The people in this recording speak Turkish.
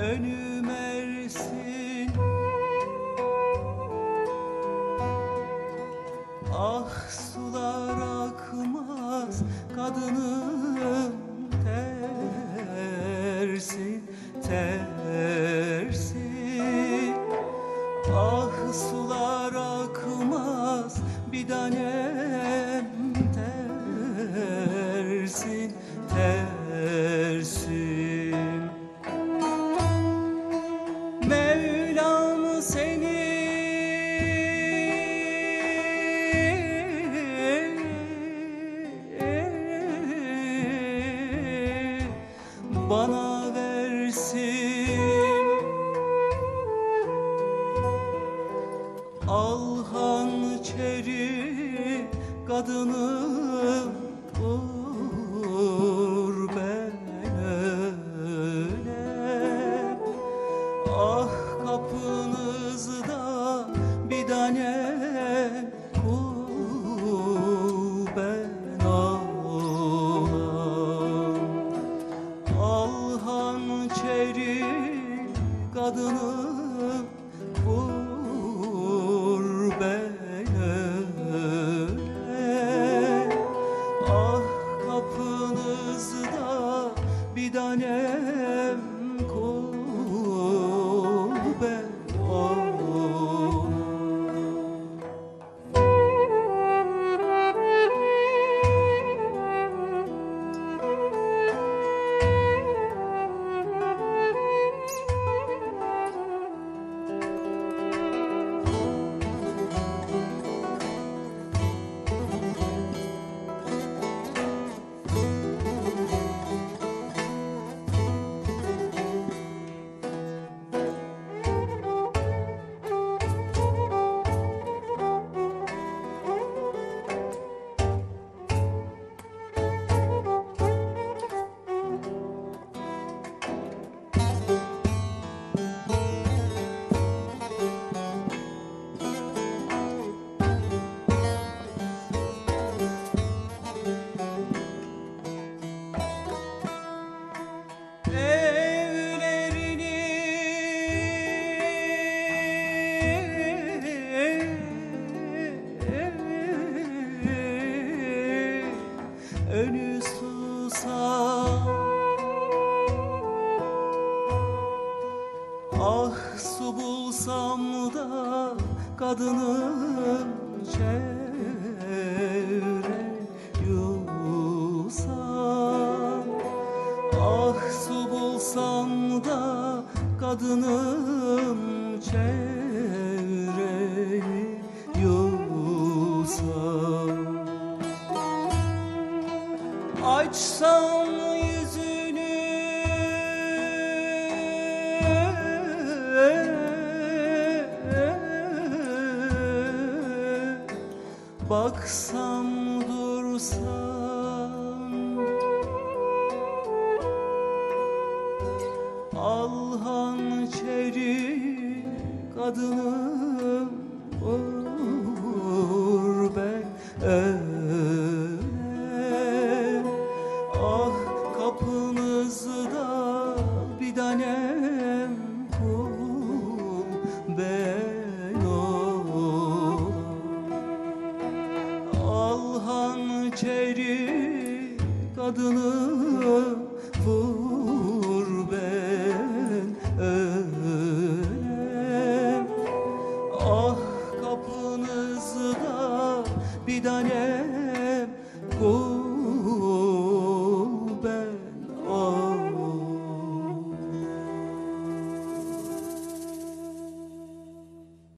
önüm ersin. Ah sular akmaz kadınım tersin tersin. Ah sular akmaz bir tanem tersin tersin Al hançeri kadınım vur ben ölem Ah kapınızda bir tanem kul ben ağlam. Al hançeri kadınım vur bir önü susam Ah su bulsam da kadınım çevre yusam Ah su bulsam da kadınım çevreyi yusam Açsam yüzünü. Baksam dursam. Al hançeri kadınım vur kapınızda bir tanem kul